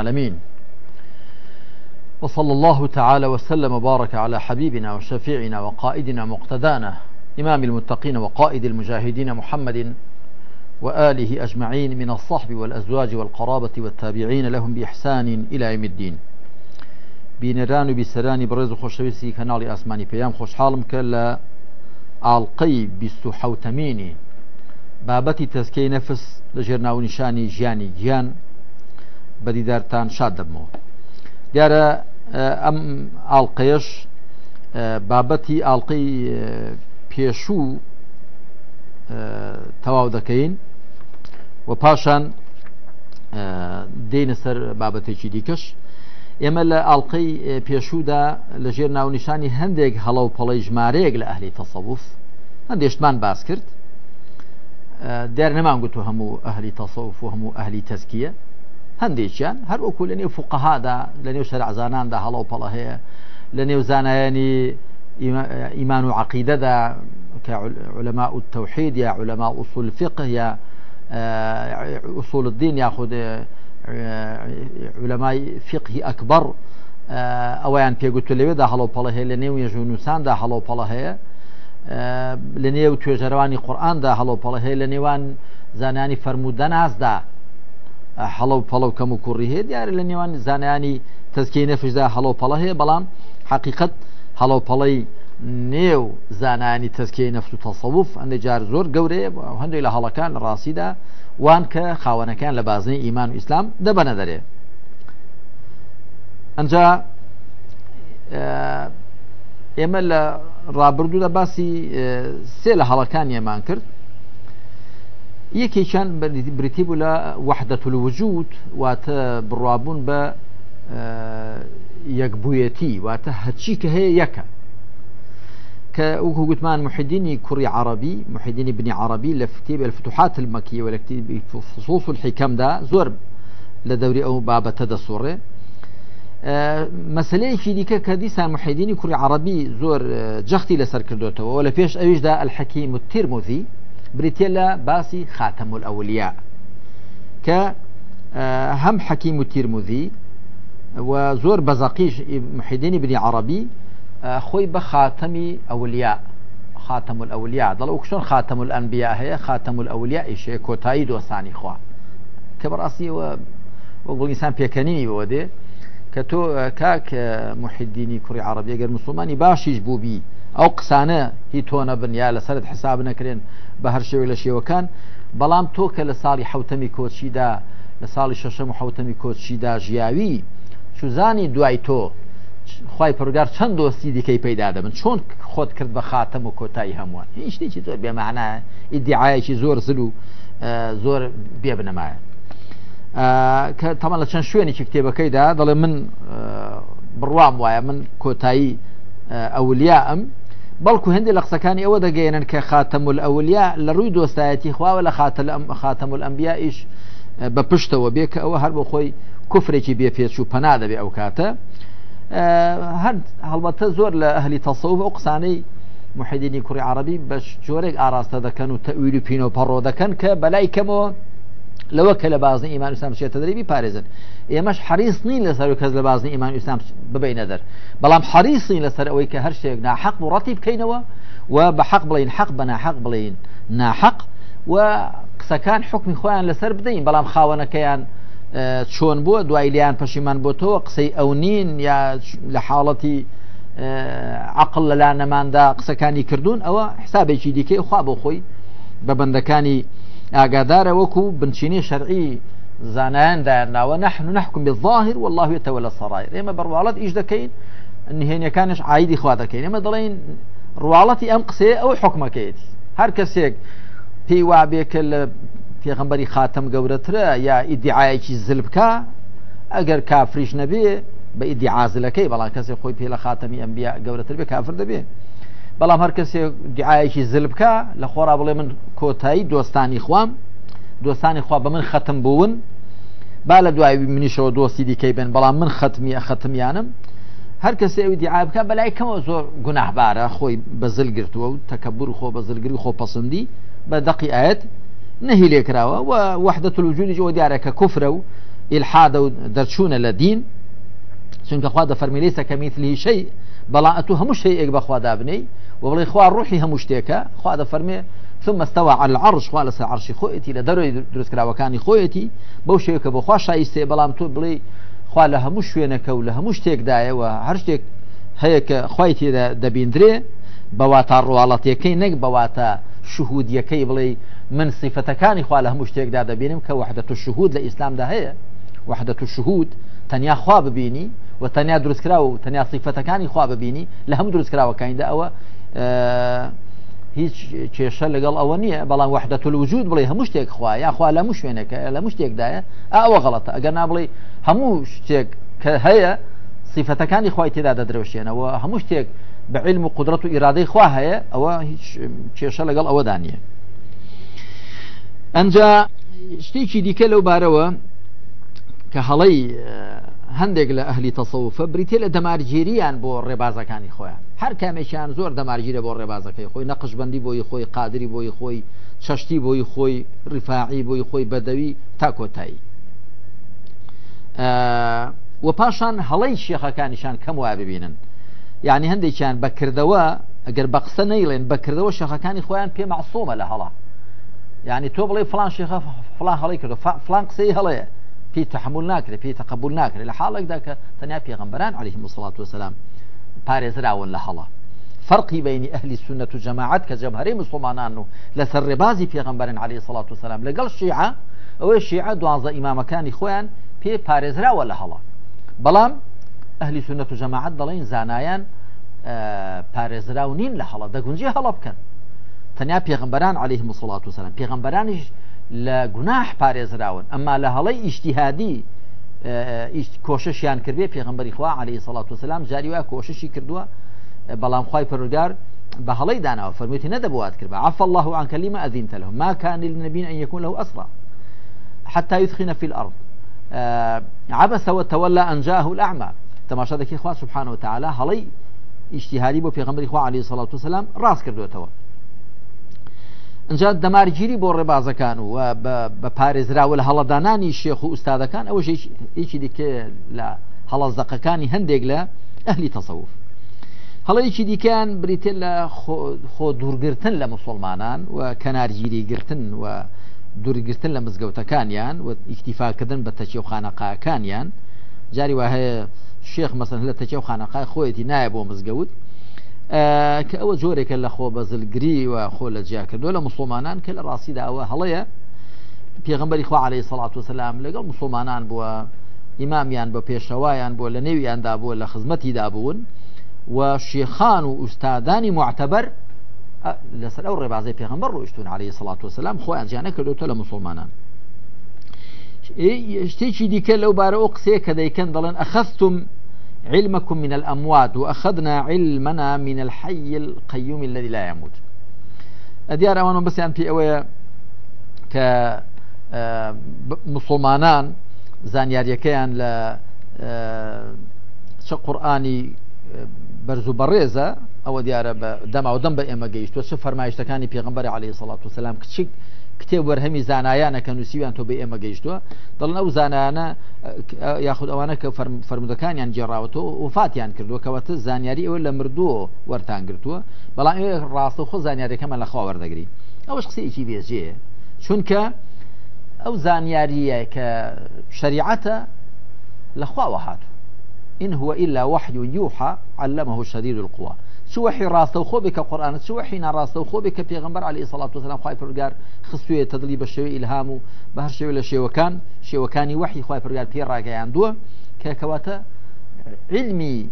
العالمين وصلى الله تعالى وسلم وبارك على حبيبنا وشفيعنا وقائدنا مقتدانا إمام المتقين وقائد المجاهدين محمد وآله أجمعين من الصحب والأزواج والقرابة والتابعين لهم بإحسان إلى يوم الدين بينران بسران برز خوشويسي كنال أسماني کەناڵی خوش حالم كلا کە بسحوتميني بابتي تسكي نفس تەسکەی نەفس جياني ژێرناونیشانی ژیانی بەدیدارتان شاد دەبمەوە دیارە ئەم ئاڵلقەیەش بابەتی ئاڵلقەی پێشوو تەواو دەکەین و پاشان دێنە سەر بابەتێکی دیکەش ئێمە لە ئاڵلقەی پێشوودا لە ژێر ناونیشانی هەندێک هەڵە و پەڵی ژمارەیەک لە ئەهلی تەسەوف هەندێشتمان باس کرد دیار نەمان گوتو هەموو ئەهلی تەسەوف و هەموو ئەهلی تەسکیە هەندێکیان هەر وەکو لە نێو فقەهادا لە نێو شەرعزاناندا هەڵە و پەڵە هەیە لە نێو زانایانی ئیمان و عقیدەدا علماء التوحيد يا علماء أصول الفقه يا أصول الدين ياخذ علماء فقه أكبر ئەویان پێگوت لەوێدا هەڵو پەڵە هەیە لە نێو ێژ و نووساندا هەڵو پەڵە هەیە لە نێو توێژەروانی قورآاندا هەڵو پەڵە هەیە لە نێوان زانانی فەرموودە نازدا هەڵە و پەڵە و کەم و کوڕی هەیە دیارە لە نێوان زانانی تەسکی نەفشدا هەڵە و پەڵە هەیە بەڵام حقیقت هەڵە پەڵەی نێو زانانی تەسکی نەفت و تەسەوف هەندێک جار زۆر گەورەیە هەندێک لە هەڵەکان ڕاستیدا وان کە خاوەنەکان لە بازنەی ئیمان و ئیسلام دەبەنە دەرێ ئەجا ئێمە لە ڕابردوو لە باسی سێ لە هەڵەکان ئێمان کرد یەکێکیان بریتی بوو برابون با الوجود واتە و بە یەکبوویەتی که هی کە که او که وەکو من محدینی کری عربی محدینی بنی عربی لە فتیب الفتوحات المەکی و لەکتیب فصوص الحکەمدا او لە دەوری ئەو مسئله دەسوڕێ مەسلەیەکی دیکە کە دیسان محدینی کری عربی زۆر جەختی لەسەر کردوێتەوە لە پێش دا الحکیم متیرموزی بريتيلا باسي خاتم الأولياء ك آه، هم حكيم الترمذي وزور بزقيش محيدين بن عربي آه، خوي بخاتم أولياء خاتم الأولياء ضل وكشون خاتم الأنبياء هي خاتم الأولياء إيش إيه، كوتايد وساني خوا كبر أصي و وقول إنسان بيكانيني بوده كتو آه، كاك محيدين كري عربي غير مسلماني باش يجبو ئەو قسانە هی تۆنە بن یا لەسرت حساب نەکرێن بە هەر شێوی لە شێوەکان بەڵام تۆ کە لە ساڵی حوتەمی کۆچیدا لە ساڵی شەشەم حوتەمی کۆچیدا ژیاوی چوزانی دوای تۆ خی پرگار چەند دۆستی دیکەی پیدا دەبن چۆن خۆت کرد بە خاتم و کۆتایی هەمووان هیچشتێکی زۆر بێمانە ئیدعاایەکی زۆر زل و زۆر بێ بنەمایە کە تەمە لە چەند شوێنێکی کتێبەکەیدا دەڵێ من بڕوام وایە من کۆتایی ئەولیا ئەم بەڵکو هەندێک لە قسەکانی ئەوە دەگەێنن کە خاتەمول ئەولیا لە ڕووی دۆستایەتی خواوە لە خاتە لە ئەم خاتەمول ئەمبیا ئیش بە پشتەوە بێ کە ئەوە هەر بۆ خۆی کوفرێکی بێپێچ و پەنا دەبێ ئەو کاتە هەر هەڵبەتە زۆر لە ئەهلی تەسەوف ئەو قسانەی محیدینی کوڕی عربی بە جۆرێک ئاراستە دەکەن و تەویری پینۆپەڕۆ دەکەن کە بەلای کەمەوە لەوە کە لە بازنی ئیمان ئوسلام شێتە دەریبی پارێزن ئێمەش حریسنی لەسەر کەس لە بازنی ئیمان ئوسلام ببینە دەر بەڵام حریسنی لەسەر ئەوەی کە هەر شتێک ناحق و ڕەتی بکەینەوە و بە حەق بڵین حەق بە ناحق بڵین ناحق و قسەکان حکمی خۆیان لەسەر بدەین بەڵام خاوەنەکەیان چۆن بووە دوای لیان پەشیمان بۆ تۆ قسەی ئەو نین یا لە حاڵەتی عقل لەلا نەماندا قسەکانی کردوون ئەوە حسابێکی دیکەی خوا بۆ خۆی بە بەندەکانی أجدار وكو بنشيني شرعي زانان دارنا ونحن نحكم بالظاهر والله يتولى الصرائر إما بروالات إيش دكين إن هي كانش عايد إخواتا كين إما دلين روالتي أم قسي أو حكمة كيتي هر كسيك في وابيك في غنبري خاتم قورت يا إدعاية كي الزلب كا كافريش نبي بإدعاء لكي بلان كسي خوي بيلا خاتم أنبياء قورت را بي بەڵام هەر کەسێک دیعاەکی زلبکە لە خۆرا بڵێ من کۆتایی دۆستانی خوام دۆستانی خوا بە من ختم بوون با لە دوای منیشەوە دۆستی دیکەی بن بەڵام من ختممی ختممیانم هەر کەس ئەوی دیعا بکە بەلای کەمەوە زۆر گوناهبارە خۆی بەزل گرتووە و تەکەبور خۆ بەزلگری خۆ پەسەندی بە دقی ئاەت نهی لێکراوە و وحدە تلوجونی ئەوە دیارەکە کوفرە و ئلحادە و دەرچوونە لە دین چونکە خوا دە فەرمیلیسە کەمیت لیشەی بەڵاەت و هەموو شەیەک بەخوادابنەی وبڵێ خوا ڕوحی هەموو شتێکە خوا دە فەرمێ ثم استوى على العرش خوا لەسەر عرشی خۆیەتی لە دەروی دروستکراوەکانی خۆیەتی بەو شێوکە بۆ خوا شایستێ بەڵام تۆ بڵێ خوا لە هەموو شوێنەکە و لە هەموو شتێکدایەوە هەر شتێک هەیە کە خی تێدا دەبیندرێ بەواتە ڕواڵەتەکەی نەک بەواتە شهودیەکەی بڵێ من سیفەتەکانی خوا لە هەموو شتێکدا دەبینم کە وحدەت و شهود لە ئیسلامدا هەیە وحدەت و شهود تەنیا خوا ببینی و تەنیا دروستکرا و تەنیا سیفەتەکانی خوا ببینی لە هەم دروستکراوەکانیدا ئەوە هیچ کێشە لەگەڵ ئەوە نییە بەڵام وحدە وجود بڵێ هەموو شتێک خوا یاخوا لە مو شوێنێکە لە مو شتێکدایە ئەوە غڵەتە ئەگەر نابڵێ هەموو شتێک کە هەیە سیفەتەکانی خخوای تێدا دەدرەوشێنەوە هەموو شتێک بەعلم و قدرەت و ئیرادەی خوا هەیە ئەوە هیچ کێشە لەگەڵ ئەوەدا نیە ئەجا شتێکی دیکە لەو بارەوە کە هەڵی هەندێک لە ئەهلی تەسەوفە بریتێ لە دەمارگیریان بۆ ڕێبازەکانی خۆیان هەر کامێکیان زۆر دەمارگیرە بۆ ڕێبازەکەی خۆی نەقشبندی بۆی خۆی قادری بۆی خۆی چەشتی بۆی خۆی ڕفاعی بۆی خۆی بەدەوی تا کۆتایی وە پاشان هەڵی شێخەکانیشان کەم وا ببینن یعنی هەندێکیان بەکردەوە ئەگەر بە قسە نەیڵێن بەکردەوە شەخەکانی خۆیان پێ معسوومە لە هەڵە یعنی تۆ بڵێ فلان شێخە فلان هەڵی کردو فلان قسەی هەڵەیە پێی تحمل ناکرێت پێی تقبل ناکرێت لە حاڵێکدا کە تەنیا پێغمبەران عليهلهم الصلاة والسلام پارێزراون راون لحالا فرقی بینی اهل سنت و جەماعات کە جەمهرەی مسلمانان و لەسەر ڕێبازی پێغمبەرن الصلاة والسلام وسلام لەگەڵ او ئەوەی شیع دوازە ئیمامەکانی خۆیان پێ پارێزراوە لە هەڵە بەڵام ئەهلی سنت و جەماعات دەڵین زانایان اه، پارێزراو نین لە هەڵە دەگونجی هەڵە بکەن تەنیا پێغمبەران عليه مسلات وسلام پێغمبەرانیش لجناح گوناح راون اما لە هەڵی ئیشتیهادی اه، اه، کۆششیان کردێ پێغمبەری خوا عليه سڵات وسلام جاری وە کۆششی کردووە اه، بەڵام خی پرگار بە هەڵی داناوە فەرموتی نەدەبوات کرد بە عف الله عن كلمة أذنت له ما كان للنبي أن يكون له أصلا حتى يثخن في الأرض عبس وتولى أن جاءه الأعمى تماشا دەکی خوا سبحانه وتعالى هەڵی ئیشتیهاری بۆ پێغمبری خوا عليه والسلام راس ڕاست کردوێتەوە اینجا دەمارگیری بۆ ڕێبازەکان و بە پارێزراوە لە هەڵەدانانی شێخ و ئوستادەکان ئەوەش هیچی دیکە لە هەڵەزدەقەکانی هەندێک لە ئەهلی تەسەوف هەڵەیەکی دیکەیان بریتێ لە خۆ دوورگرتن لە مسلمانان و کەنارگیریگرتن و دوورگرتن لە مزگەوتەکانیان و ئیکتیفاکردن بە تەچێو خانەقاکانیان جاری وهەیە شێخ مەسن لە تەچێو خانەقای خۆیەتی نایە بۆ مزگەوت کە ئەوە جۆرێکە لە خۆ بەزلگری و خۆ لە جیاکردو لە مسلمانان کە لە ڕاستیدا ئەوە هەڵەیە پێغمبەری خوا عليه سەڵات وسلام لەگەڵ مسلمانان بووە ئیمامیان بە پێشەوایان بۆ لە نێویاندا بووە لە خزمەتیدا بوون و شێخان و ئوستادانی معتەبەر لەسەر ئەو ڕێبازی پێغمبەر ڕۆیشتون عليه سەڵات وسلام خۆیان جیانە کردوتە لە مسلمانان شتێکی دیکە لەو بارەوە قسەیە کە دەیکەن دەڵێن ئەخستم علمكم من الأموات وأخذنا علمنا من الحي القيوم الذي لا يموت أديار ئەوانم بس يعني في کە مسلمانان زانیاریەکەیان لە چ آه، قورآانی آه، بەرز و بەڕێزە ئەوە دیارە بە دەماوەدەم بە ئێمە گەیشتوە چه فەرمایشتەکانی عليه الصلاة والسلام كتشيك کتێب وەرهەمی زانایانە کە نووسیویان تۆ بە ئێمە گەیشتووە دڵن ئەو زانانە یاخود ئەوانە کە فرمودەکانیان ولا مردو کردووە کەەوەتە زانیاری ئەوە لە مردووە وەرتانگرتووە بەڵام ڕاستە خۆ زانیارەکەمە لە خاوەردەگری ئەوەش قسەیەکی بێژێ چونکە ئەو زانیاریە کە شریعەتە لەخواوە هاتو إن هو إلا وحي يوحى علمه شديد القوى سوحی ڕاستە و خۆبێک کە قورآانە سوحی ناڕاستە و خۆبێک کە پێغمبەر علی سەڵات و سلام خی پرگار خستوێ تدلی بە شێوی ئلهام و بە هەر شێوە لە شێوەکان شێوەکانی وحی خی پرگار پێ ڕاگەیان دووە کەکەواتە علمی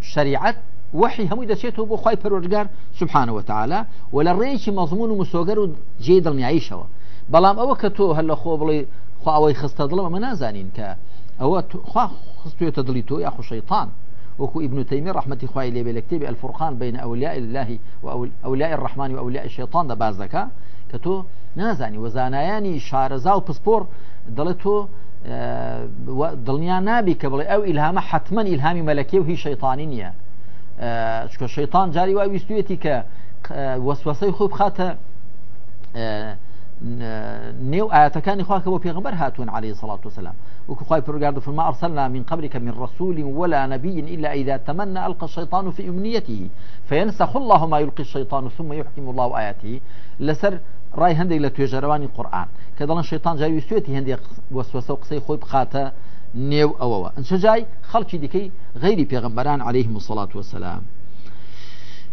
شریعت وحی هەمووی دەچێتەوە بۆ خی پەرۆژگار سبحانەوە تعالا و لە ڕێکی مەزمون و مسۆگەر و جێ دڵنیاییشەوە بەڵام ئەوە کە تۆ هەر لە خۆ بڵێ خواوەی خستە دڵەوە مە نازانین کە ئەوە خوا خستوێتە دڵی تۆ یا خوشەیتان وكو ابن تيمية رحمة إخوائي لي بلكتب الفرقان بين أولياء الله وأولياء الرحمن وأولياء الشيطان ده بازدكا كتو نازاني وزاناياني شارزا وبسبور دلتو آه، دڵنیا نابی کە بڵێ ئەو ئیلهامە حتمما ئیلهامی مەلەکێ و هی شەیطانی نییە آه، چکە شەیطان آه، خوب خاتە نيو ئاەتەکانی خواکە بۆ پێغمبەر هاتوون عليه سڵات وسلام وكخاي برغاردو فما أرسلنا من قبلك من رسول ولا نبي إلا إذا تمنى ألقى الشيطان في أمنيته فينسخ الله ما يلقي الشيطان ثم يحكم الله آياته لسر راي هندي لا توێژەرەوانی القرآن كذا الشيطان جاي جاوی هندي وسوسه قصي خوب خاتا نيو بخاتە إن ئەوەوە ئەنجای ديكي غير بيغمبران پێغمبەران عليه مسلڵات وسلام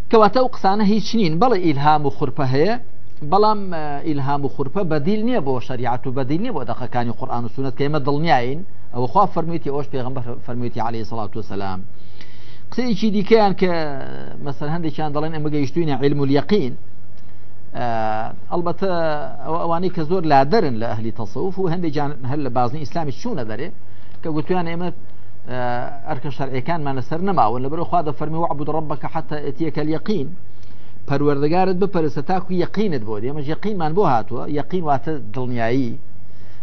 کەواتە و قسانە هیچ إلهام وخربه هي بلام الهام آه، خرپا خورپە نیه با شریعت و بەدیل نیە بۆ دەخەکانی قرآن و سنت که سونەت کەمە دڵنیایین ئەوە خوا فەرمیتی ئەوش پێغم فەرمیتی عليه سڵات و سلام قسەیەکی دیکەیان کە آه، مەسەر هەندێکیان دەڵێن ئەمە گەیشتوینە علم و یقین آه، ئەلبەتە ئەوانەی کە زۆر لا دەرن لە ئەهلی تەسەوف و هەندێکیان هەر لە بازنی ئیسلامی چوونە دەرێ کە گوتویان ئێمە ئەرکە شەرعەکانمانە سەر نەماون لەبەرەوە خوا دە فەرمی فرمی وعبد ربک حتی اتیک یقین پەروەردەگارت بپەرستە تاکو یەقینت بۆ دێمەش یەقیمان بۆ هاتووە یەقین واتە دڵنیایی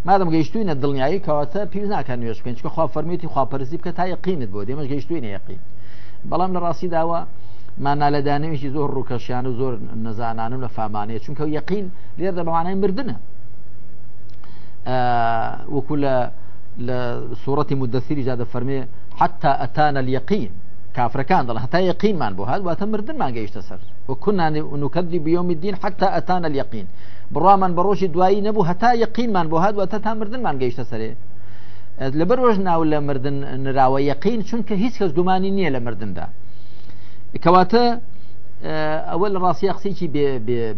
مادەم گەیشتوینە دڵنیایی کەواتە پێویست ناکەن نوێش بکەن چکە خواپەرمیێتی خواپەرسی بکە تا یەقینت بۆ دێمەش گەیشتوینە یەقین بەڵام لە ڕاستی داوە مانالەدانەویشی زۆر ڕووکەشیان و زۆر نەزانان و لە فامانەیە چونکە یەقین لێر دەبانای مردنە وەکو لە لە سوورەتی مدەسیری جادە فەرمێ حتا ئەتانە یەقین كافركان دل حتى يقين مان بو هاد واتم مردن ما جيش تسر وكنا نكذب بيوم الدين حتى أتانا اليقين برامان بروش دوائي نبو حتى يقين مان بو هاد واتا مردن ما جيش تسر لبر وجنا ولا مردن نراوى يقين چونك هيس كز گماني نيه لمردن دا كواتا اول راسي اقسيكي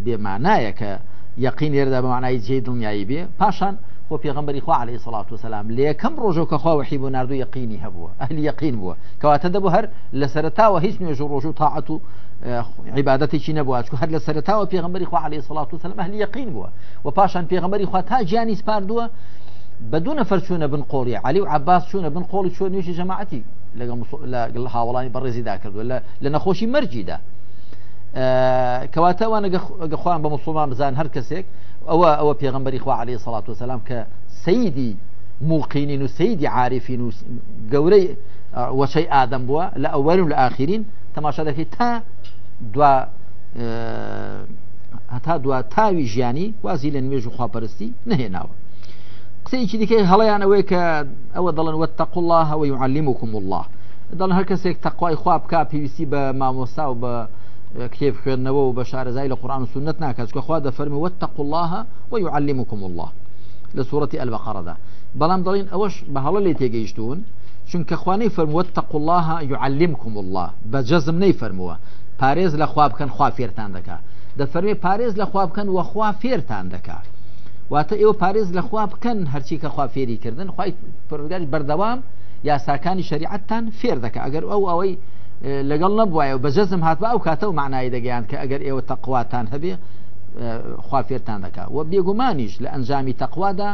بمعنايا كيقين يردا بمعناي جيد المعيبي باشان بۆ پێغمبەری خوا عليه سلاات وسلام لە یەکەم ڕۆژۆکە خواوەحی بۆ نردو یقینی هبو اهل یقین بووە کەواتە دەبوو هر لسرتا و هیچ طاعت و ڕۆژ و تاعەت و عیباەتێکی هر لسرتا و پیغمبر خو علی عليه و سلام اهل یقین بو و پاشان پیغمبر خو تا جانی سپاردو بدون فرشونه بن قوري علي وعباس شونه بن قوري شو نيشي لا لقى هاولاني برزي ذاكر ولا لنخوشي مرجي ده کەواتەوانە گەخواان بە مسلمان بزان هەر کەسێک ئەوە ئەوە پێغمبەری خوا عليه سڵات و سلام کە سەیدی موقینین و سەیدی عاعرفین و گەورەی وەشەی ئادەم بووە لە ئەوەرم لە ئاخرین تەماشا دەکەیت تا دو هەتا دو تاوی ژیانی وازی لە نوێژ و خواپەرستی نهێناوە قسەیکی دیکەی هەڵەیان ئەوەیە کە ئەوە دەڵن وە تەقله هەوەی علیمکم الله دەڵن هەر کەسێک تەقوای خواب بک پێویستی بە مامۆسا و بە كتاب خير نبوة بە شارەزای لە قورآان سنت ناکات کە خوا دەفەرمی الله ويعلمكم الله لسورة البقرة ئەلبەقەرەدا بلام دەڵین أوش بە اللي تيجيشتون شون چونکە خوانەی فەرمووە تەق الله يعلمكم الله بجزم ني نەی باريز پارێز لە خواب بکەن خوا فێرتان دەکا دەفەرمی پارێز لە خواب بکەن وەخوا فێرتان دەکا واتە ئێوە پارێز لە خواب بکەن هەرچی کە خوا فێری کردن خی پرگەری بەردەوام یاساکانی شریعتتان فێر دەکە ئەگەر ئەو ئەوەی لەگەڵ نەبواە و بەجەزم هات بە ئەو کاتە و معنای دەگەیان کە ئەگەر ئێوە تەقواتان هەبێ خوافێرتان دەکات و بێگومانیش لە ئەنجامی تەقوادا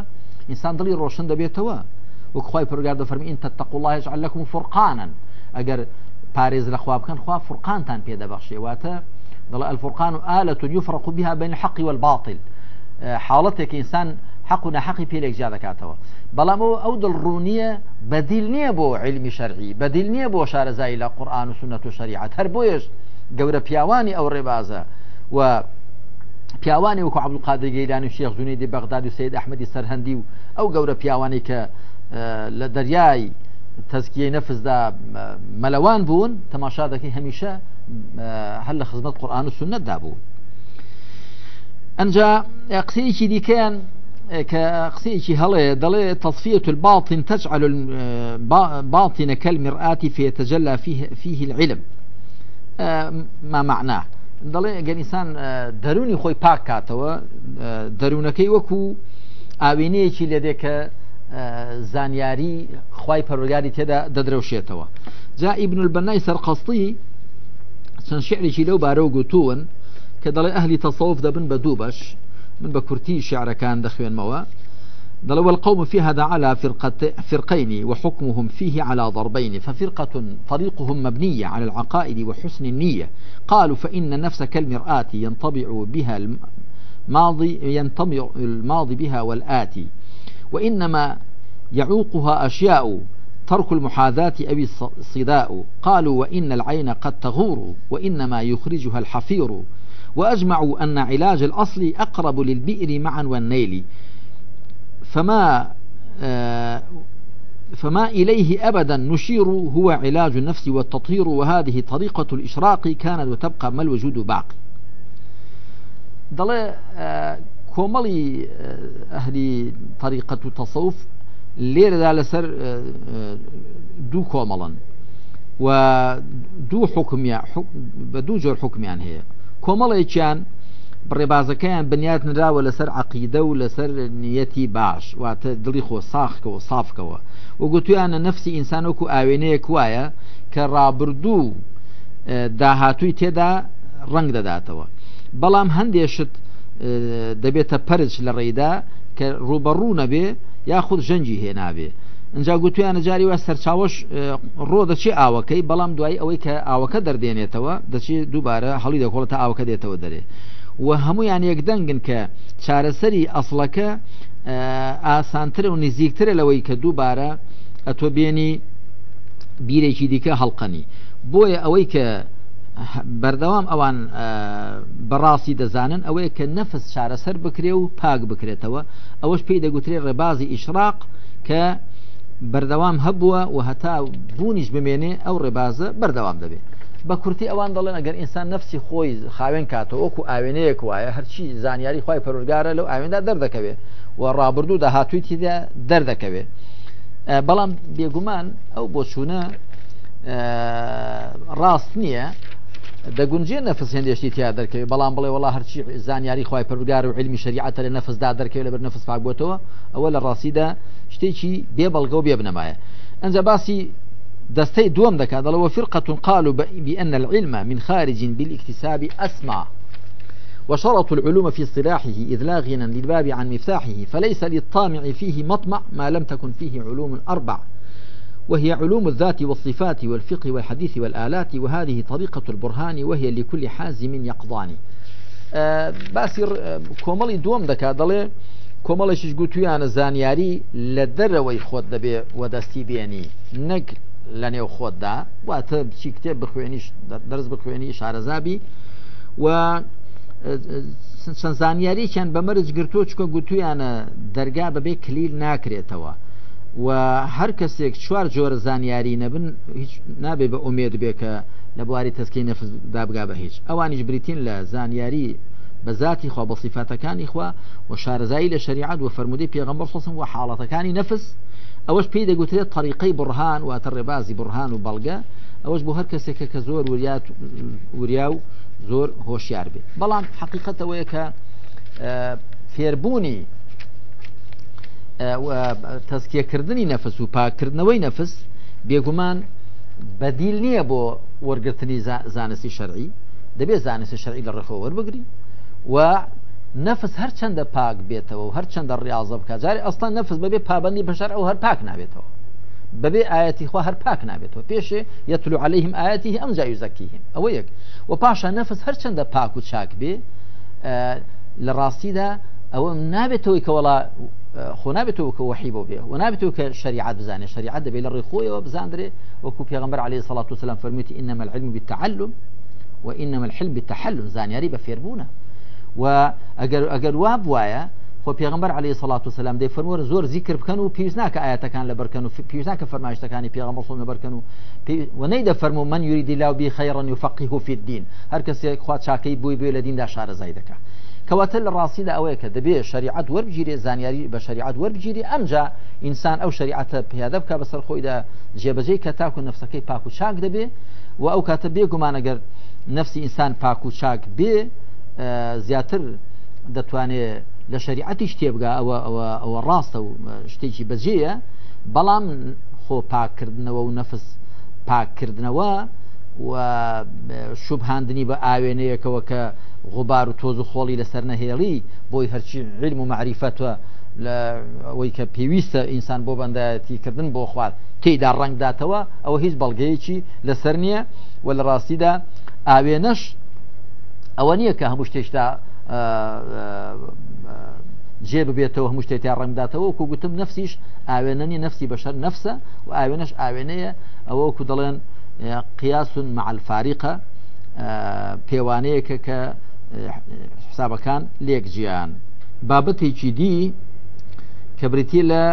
ئینسان دڵی ڕۆشن دەبێتەوە وەکخوای پرگار دەفەرمی این تەتەقڵایش لەکم فرقانن ئەگەر پارێز لە خواب بکەن خوا فرقانتان پێدەبەخشێواتە دڵ الفرقان و يفرق بها بین الحق والباطل حاڵەتێک ئینسان حق و نحقی پێلێک جیا دەکاتەوە بەڵامەوە ئەو دڵڕوونیە بدیل نیه بۆ علم شرعی، بدیل نیه بۆ شار زایل قرآن و سنت و شریعت. هر بویش گەورە پیاوانی ئەو ربازه و پیاوانی وەکو عبدقادر گەیران و شیخ زونی دی بەغداد و سید ئەحمەدی سەرهەندی و ئەو گەورە پیاوانی کە اه، لە دەریای تەزکیە نەفزدا مەلەوان بوون تەماشا دەکەی هەمیشە اه، هەر لە خزمەت قورآان و انجا اقصیه چی دی دیکەیان إيه، كقسيشي هلا دلي تصفية الباطن تجعل الباطن آه، كالمرآة فيتجلى فيه, فيه العلم آه، ما معناه دلي جنسان آه، دروني خوي پاک کاتەوە دەروونەکەی وكو ئاوێنەیەکی لە دێکە زانیاری خی پەرۆگاری تێدا دەدرەوشێتەوە جا ئیبن البەنای سەرقەستی چەند شعرێکی لەو بارەوە گوتوون کە أهل تصوف تەسەوف بدوبش من شعر كان شعرەکان دەخوێنمەوە دلو القوم في هذا على فرقة فرقين وحكمهم فيه على ضربين ففرقة طريقهم مبنية على العقائد وحسن النية قالوا فإن النفس كالمرآة ينطبع بها الماضي ينطبع الماضي بها والآتي وإنما يعوقها أشياء ترك المحاذاة أو الصداء قالوا وإن العين قد تغور وإنما يخرجها الحفير وأجمعوا أن علاج الأصل أقرب للبئر معا والنيل فما آه، فما إليه أبدا نشير هو علاج النفس والتطهير وهذه طريقة الإشراق كانت وتبقى ما الوجود باقي دل آه، كومالي آه، أهلي طريقة التصوف لير دال سر دو كومالا ودو حكم بدو بە حكم يعني حکمیان کۆمەڵێکیان ڕێبازەکەیان بنیاد نراوە لەسەر عقیدە و لەسەر نیەتی باش واتە دڵی خۆ ساخکەوە سافکەوە و گوتویانە نفسی ئینسانۆک و ئاوێنەیە کوایە کە ڕابردوو داهاتووی تێدا ڕنگ دەداتەوە بەڵام هەندێشت دەبێتە پەرج لە ڕێدا کە ڕوبەڕوو نەبێ یاخود ژەنجی هێنابێ اینجا گوتویانە جاری وە سەرچاوش ڕۆدەچی ئاوەکەی بەڵام دوای ئەوەی کە ئاوەکە دەردێنێتەوە دەچی دووبارە هەڵی دەکۆڵە تا ئاوەکە دێتەوە دەرێ و هەمویان یەکدەنگن کە چارەسەری ئەسڵەکە ئاسانتر و نزیکترە لەوەی کە دووبارە ئەتۆ بێنی بیرێکی دیکە هەڵقەنی بۆیە ئەوەی کە بەردەوام ئەوان بەڕاستی دەزانن ئەوەیە کە نەفس چارەسەر بکرێ و پاک بکرێتەوە ئەوەش پێی دەگوترێت ڕێبازی ئیشراق کە بەردەوام هەبووە و هەتا بوونیش بمێنێ ئەو ڕێبازە بەردەوام دەبێت بە کورتی ئەوان دەڵێن ئەگەر ئینسان نفسی خۆی خاوێن کاتەوە وەکو ئاوێنەیەک وایە هەرچی زانیاری خی پەرورگارە لەو ئاوێندا دەردەکەوێت و ڕابردوو داهاتوویتیدا دەردەکەوێت بەڵام بێگومان ئەو بۆچوونە ڕاست نییە دەگونجێ نەفس در که بالام بله ولله هر چی زنیاری خوای پرگار و علمی شریعتە لە نەفسدا دەکەوێت لە بەر نفس پاکبووتەوە ئەوە لە ڕاستیدا شتێکی بێ بەڵگە و بێ بنەمایە ئەنج باسی دەستەی دووەم دەکات دەڵەوە فرقة قالوا بأن العلم من خارج بالاكتساب أسمى وشرط العلوم في اصطلاحه إذ لا غنى للباب عن مفتاحه فليس للطامع فيه مطمع ما لم تكن فيه علوم أربع وهي علوم الذات والصفات والفقه والحديث والآلات وهذه طريقة البرهان وهي لكل حازم يقضاني آه باسر آه كومالي دوم دكا دلي کۆمەڵێکیش گوتویانە زانیاری لە دەرەوەی خۆت دەبێ وەدەستی بێنی نەک لە نێو خۆتدا واتە بچی کتێب بخوێنی دەرز بخوێنی شارەزابی و چەند زانیاریان بە مەرج گرتۆ چکۆ گوتویانە دەرگا بەبێ کلیل ناکرێتەوە و هەر کەسێک چوار جۆرە زانیاری نەبن هیچ نابێ بە ئومێد بێ کە لە بواری تەسکی نەفز دابگا بە هیچ ئەوانیش بریتین لە زانیاری بە ذاتی خوا بە صفاتەکانی خوا و شارەزایی لە شریعات و فرمودی پێغمبەر سوسم و حاڵەتەکانی نەفس ئەوەش پێی دەگوترێت طریقی بڕهان واتە ڕێبازی بڕهان و بەڵگە ئەوەش بۆ هەر کەسێکە کە زۆر وریات وریا و زۆر هۆشیار بێت بەڵام حقیقەتەوەیە کە فێربوونی تەسکیەکردنی نەفس و پاکردنەوەی نەفس بێگومان بەدیل نییە بۆ وەرگرتنی زانستی شەرعی دەبێت زانستی شەرعی لە ڕێخەوە وەربگری و نەفس هەر چنددە پاک بێتەوە و هەر چنددە ڕیازە بکە جاری ئەستان نەفس بەبێ پابندی بەشار ئەو هەر پاک نابێتەوە بەبێ ئاەتی خوا هەر پاک نابێتەوە پێشێ یەتلو عليهلەیهم ئاەتی ئەم جای زەکیهیم ئەوە یەک و پاشا نەفس هەر چنددە پاک و چاک بێ لە ڕاستیدا ئەوە نابێتەوەی کە وڵا خۆ نابێت وکە وحی بۆ بێ و نابێت کە شریعت بزانێت شریعت دەبێت لە ڕێخۆیەوە بزاندرێ وەکو پێغمبەر عليه سلاات وسلام فەرمیتی إنما العلم بالتعلم وإنما الحلم بالتحلم زانیاری بە فێربوونە و واب ئەگەر وا بواە خۆ پێغمبەر عليه سلاات وسلام دەی فەرموەر زور زیکر بکەن و پێویست ناکە ئاەتەکان لە بەرکەن و پێویستناکە فەرماشتەکانی پێغمبەر سڵ لەبەرکەن و وەنەی دەفەرمو من یوریدی لاو بی خەیڕەن و فەقیه و فی الدین هەر کەسێک خوا چاکەی بووی بێ لە دیندا شارەزای کەواتە لە ڕاستیدا ئەوەیە کە دەبێت شریعت وەربگیری زانیاری بە شریعت وەربگیری ئەمجا ئینسان ئەو شریعتە پیادە بکە بەسەر خۆیدا جێبەجەی کە تاکو نفسەکەی پاک و چاک دەبێ و ئەو کاتە بێگومانەگەر نفسی ئینسان پاک و چاک بێ زیاتر دەتوانێت لە شریعتی شتێبگا ئەوە ئەوە ئەوە ڕاستە و شتێکی بەجێە بەڵام خۆ پاکردنەوە و نەفس پاکردنەوە شوبهاندنی بە ئاوێنەیەکەوە کە غوبار و تۆز و خۆڵی لەسەر نەهێڵی بۆی هەرچی علم و معریفەتوە لە ئەوەی کە پێویستە ئینسان بۆ بەندایەتیکردن بۆ خوارد تێیدا ڕنگداتەوە ئەوە هیچ بەڵگەیەکی لەسەر نییە و لە ڕاستیدا ئاوێنەش ئەوە نییە کە هەموو شتێکتا جێ ببێتەوە هەموو شتێک ڕنگداتەوە وکو گوتم نفسیش ئاوێنەنی نفسی بەشەر نفسە و ئاوێنەش ئاوێنەیە ئەوە وەکو دەڵێن قیاس مع الفاریقە پێوانەیەکە کە حسابەکان لێک جیان بابەتێکی دی کە بریتی لە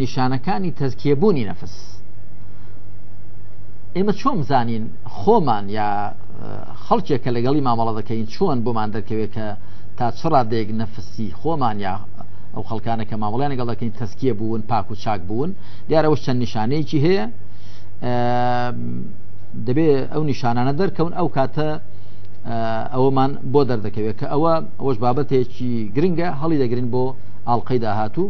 نیشانەکانی تەزکیێبوونی نەفس ئێمە چۆم زانین خۆمان یا خەڵکێکە لەگەڵی مامەڵە دەکەین چۆن بۆمان دەکەوێت کە تا چڕا دێک نەفسی خۆمان یا ئەو خەڵکانە کە مامەڵیان لەگەڵ دەکەین تەسکیە بوون پاک و چاک بوون دیارەوە چەند نیشانەیەکی هەیە دەبێت ئەو نیشانانە دەرکەون ئەو کاتە ئەوەمان بۆ دەردەکەوێت کە ئەوە ئەوەش بابەتێکی گرنگە هەڵی دەگرین بۆ ئاڵلقەی داهاتوو